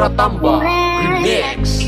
Pratamba Remix